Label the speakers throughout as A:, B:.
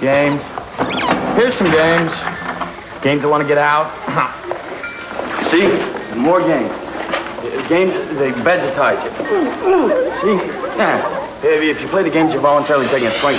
A: Games. Here's some games. Games that want to get out. See? More games. Games, the beds tied. See? Yeah. If if you play the games, you're voluntarily taking a swing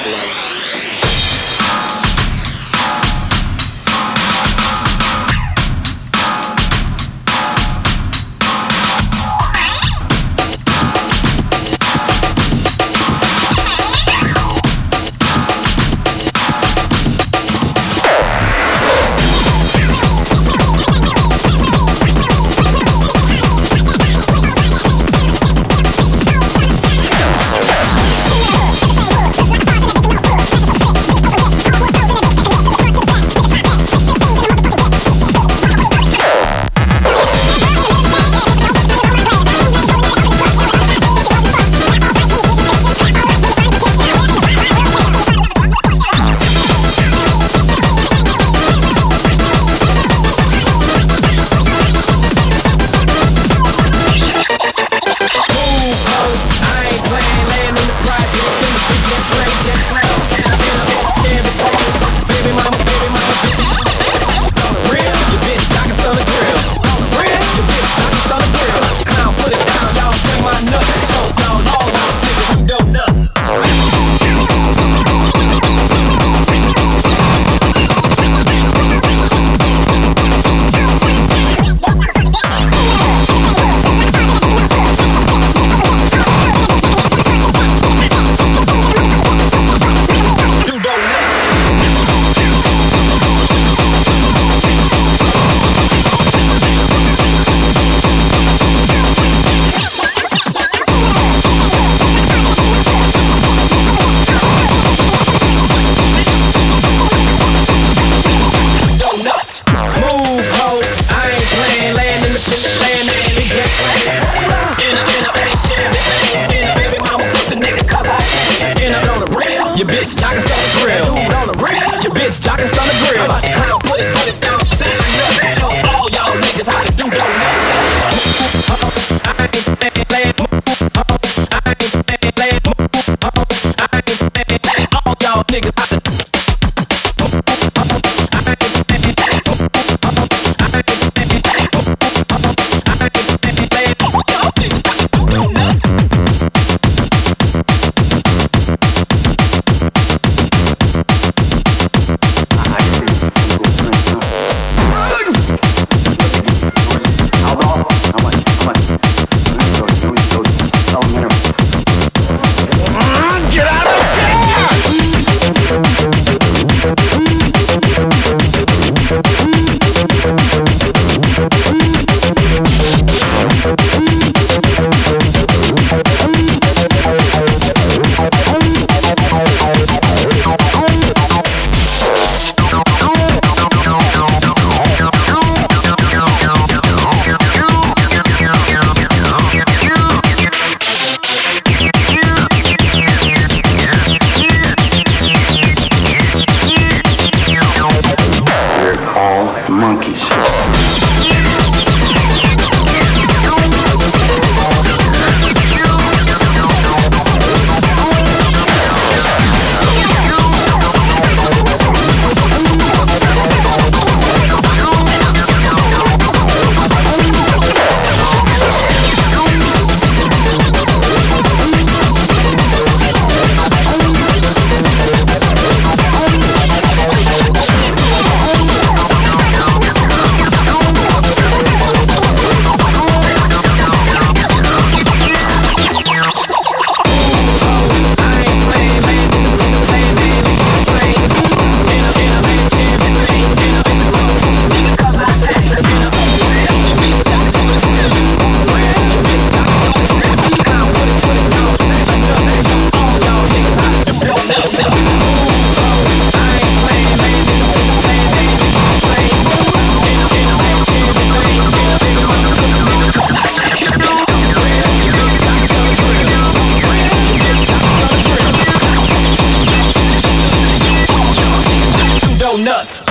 A: away.
B: Your the grill. Put it, put it down. All nuts.